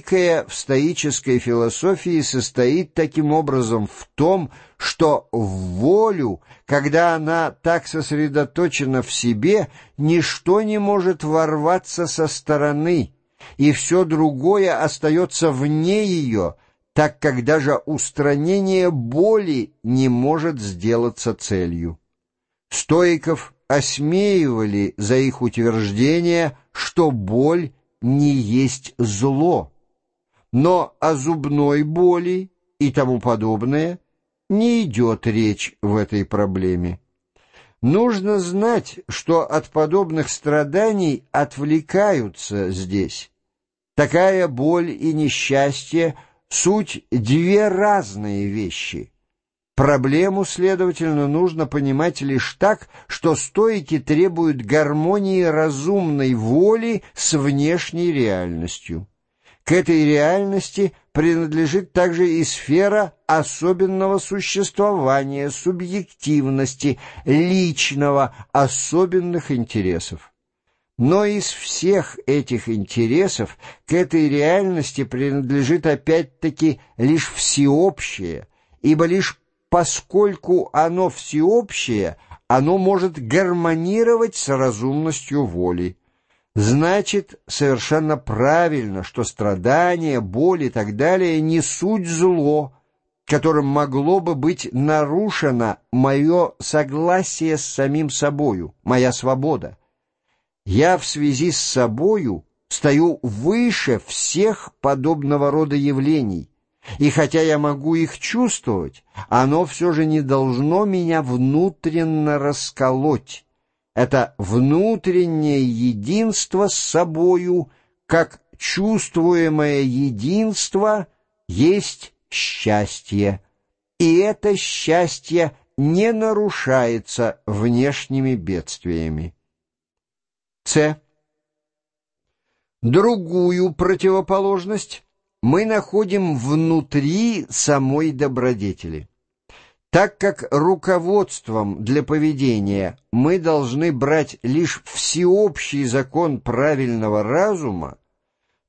великое в стоической философии состоит таким образом в том, что в волю, когда она так сосредоточена в себе, ничто не может ворваться со стороны, и все другое остается вне ее, так как даже устранение боли не может сделаться целью. Стоиков осмеивали за их утверждение, что боль не есть зло, но о зубной боли и тому подобное не идет речь в этой проблеме. Нужно знать, что от подобных страданий отвлекаются здесь. Такая боль и несчастье — суть две разные вещи — Проблему, следовательно, нужно понимать лишь так, что стойки требуют гармонии разумной воли с внешней реальностью. К этой реальности принадлежит также и сфера особенного существования, субъективности, личного, особенных интересов. Но из всех этих интересов к этой реальности принадлежит опять-таки лишь всеобщее, ибо лишь поскольку оно всеобщее, оно может гармонировать с разумностью воли. Значит, совершенно правильно, что страдания, боль и так далее не суть зло, которым могло бы быть нарушено мое согласие с самим собою, моя свобода. Я в связи с собою стою выше всех подобного рода явлений, и хотя я могу их чувствовать, оно все же не должно меня внутренно расколоть. Это внутреннее единство с собою, как чувствуемое единство, есть счастье. И это счастье не нарушается внешними бедствиями. С. Другую противоположность мы находим внутри самой добродетели. Так как руководством для поведения мы должны брать лишь всеобщий закон правильного разума,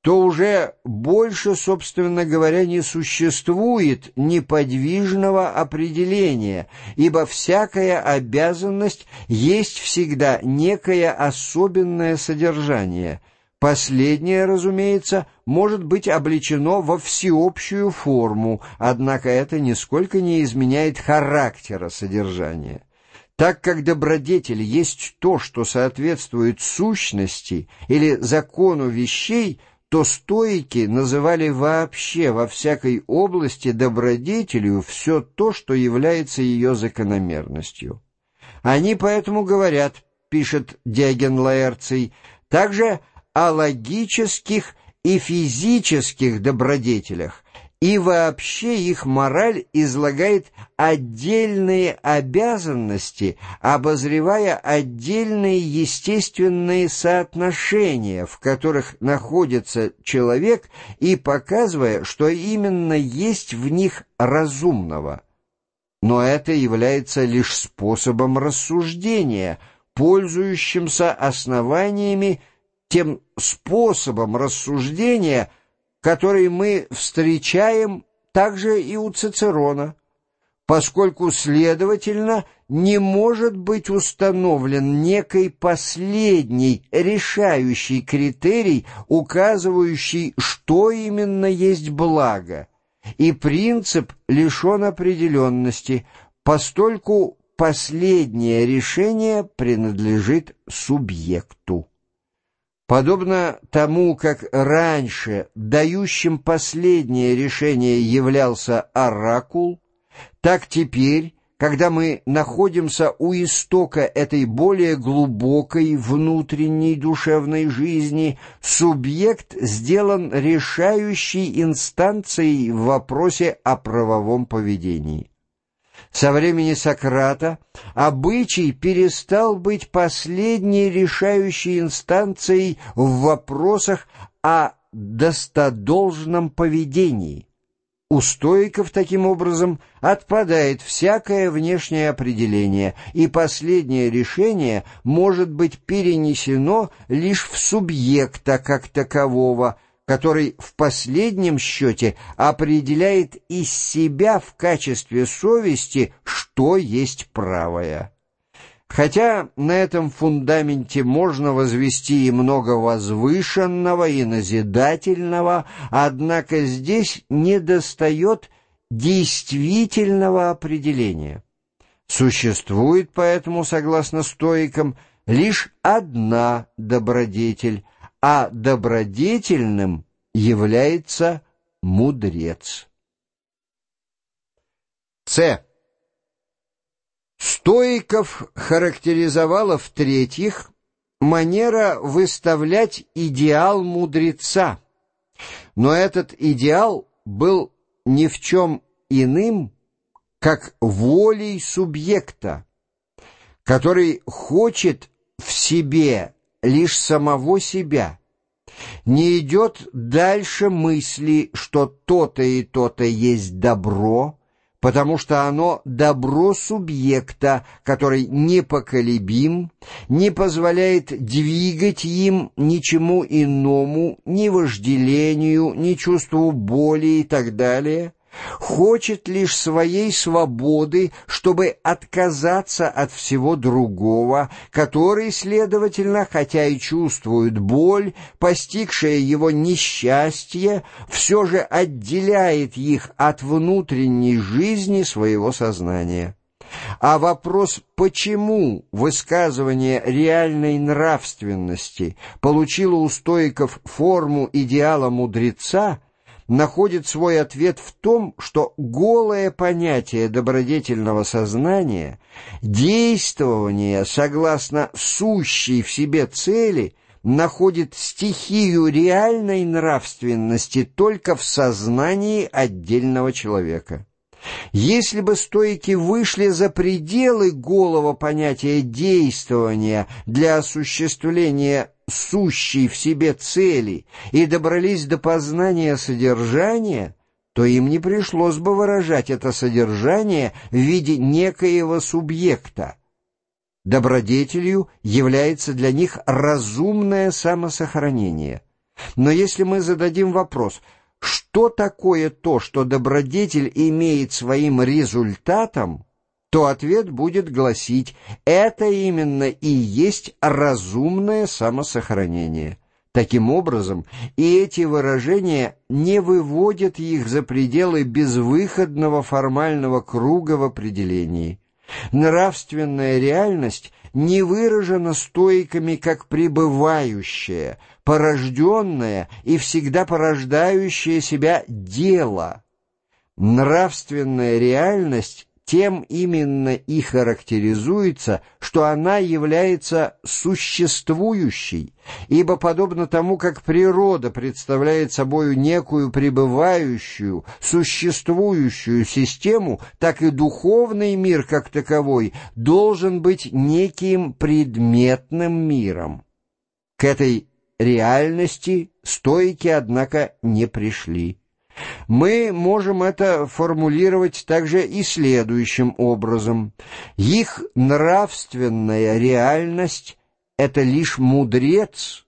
то уже больше, собственно говоря, не существует неподвижного определения, ибо всякая обязанность есть всегда некое особенное содержание – Последнее, разумеется, может быть облечено во всеобщую форму, однако это нисколько не изменяет характера содержания. Так как добродетель есть то, что соответствует сущности или закону вещей, то стоики называли вообще во всякой области добродетелью все то, что является ее закономерностью. Они поэтому говорят, пишет Диоген Лаэрций, также о логических и физических добродетелях, и вообще их мораль излагает отдельные обязанности, обозревая отдельные естественные соотношения, в которых находится человек, и показывая, что именно есть в них разумного. Но это является лишь способом рассуждения, пользующимся основаниями тем способом рассуждения, который мы встречаем также и у Цицерона, поскольку, следовательно, не может быть установлен некий последний решающий критерий, указывающий, что именно есть благо, и принцип лишен определенности, постольку последнее решение принадлежит субъекту. Подобно тому, как раньше дающим последнее решение являлся оракул, так теперь, когда мы находимся у истока этой более глубокой внутренней душевной жизни, субъект сделан решающей инстанцией в вопросе о правовом поведении. Со времени Сократа обычай перестал быть последней решающей инстанцией в вопросах о достодолжном поведении. У стоиков таким образом отпадает всякое внешнее определение, и последнее решение может быть перенесено лишь в субъекта как такового – который в последнем счете определяет из себя в качестве совести, что есть правое. Хотя на этом фундаменте можно возвести и много возвышенного и назидательного, однако здесь недостает действительного определения. Существует поэтому, согласно стоикам, лишь одна добродетель, а добродетельным является мудрец. С. Стоиков характеризовала в-третьих манера выставлять идеал мудреца, но этот идеал был ни в чем иным, как волей субъекта, который хочет в себе лишь самого себя, не идет дальше мысли, что то-то и то-то есть добро, потому что оно добро субъекта, который непоколебим, не позволяет двигать им ничему иному, ни вожделению, ни чувству боли и так далее, хочет лишь своей свободы, чтобы отказаться от всего другого, который, следовательно, хотя и чувствует боль, постигшее его несчастье, все же отделяет их от внутренней жизни своего сознания. А вопрос, почему высказывание реальной нравственности получило у стоиков форму идеала мудреца – находит свой ответ в том, что голое понятие добродетельного сознания, действование согласно сущей в себе цели, находит стихию реальной нравственности только в сознании отдельного человека. Если бы стойки вышли за пределы голого понятия действования для осуществления сущей в себе цели и добрались до познания содержания, то им не пришлось бы выражать это содержание в виде некоего субъекта. Добродетелью является для них разумное самосохранение. Но если мы зададим вопрос – что такое то, что добродетель имеет своим результатом, то ответ будет гласить «это именно и есть разумное самосохранение». Таким образом, и эти выражения не выводят их за пределы безвыходного формального круга в определении. Нравственная реальность не выражена стойками как пребывающая, порожденная и всегда порождающая себя дело. Нравственная реальность тем именно и характеризуется, что она является существующей, ибо подобно тому, как природа представляет собою некую пребывающую, существующую систему, так и духовный мир как таковой должен быть неким предметным миром. К этой реальности стойки, однако, не пришли. Мы можем это формулировать также и следующим образом. Их нравственная реальность — это лишь мудрец,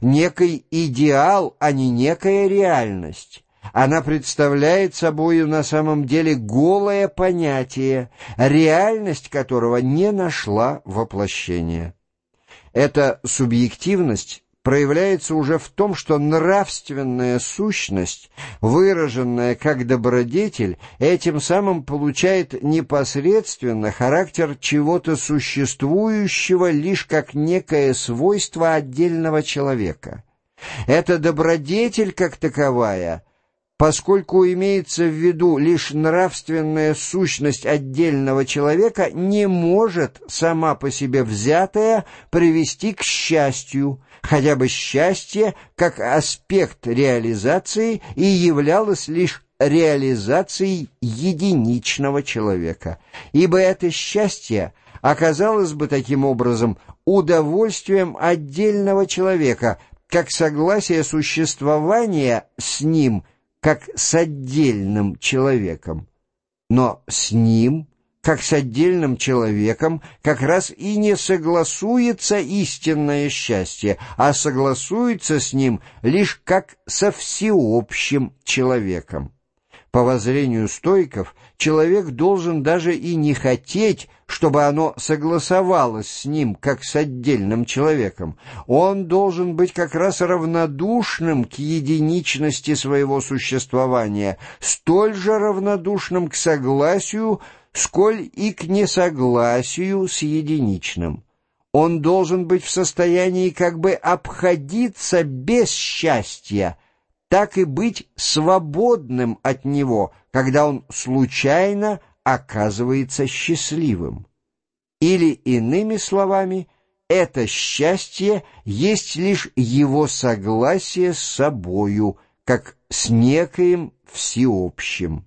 некий идеал, а не некая реальность. Она представляет собою на самом деле голое понятие, реальность которого не нашла воплощения. Эта субъективность проявляется уже в том, что нравственная сущность, выраженная как добродетель, этим самым получает непосредственно характер чего-то существующего лишь как некое свойство отдельного человека. Эта добродетель как таковая поскольку имеется в виду лишь нравственная сущность отдельного человека, не может сама по себе взятая привести к счастью, хотя бы счастье как аспект реализации и являлось лишь реализацией единичного человека, ибо это счастье оказалось бы таким образом удовольствием отдельного человека, как согласие существования с ним – как с отдельным человеком, но с ним как с отдельным человеком, как раз и не согласуется истинное счастье, а согласуется с ним лишь как со всеобщим человеком. По воззрению стойков, человек должен даже и не хотеть, чтобы оно согласовалось с ним, как с отдельным человеком. Он должен быть как раз равнодушным к единичности своего существования, столь же равнодушным к согласию, сколь и к несогласию с единичным. Он должен быть в состоянии как бы обходиться без счастья, так и быть свободным от него, когда он случайно оказывается счастливым. Или, иными словами, это счастье есть лишь его согласие с собою, как с некоим всеобщим.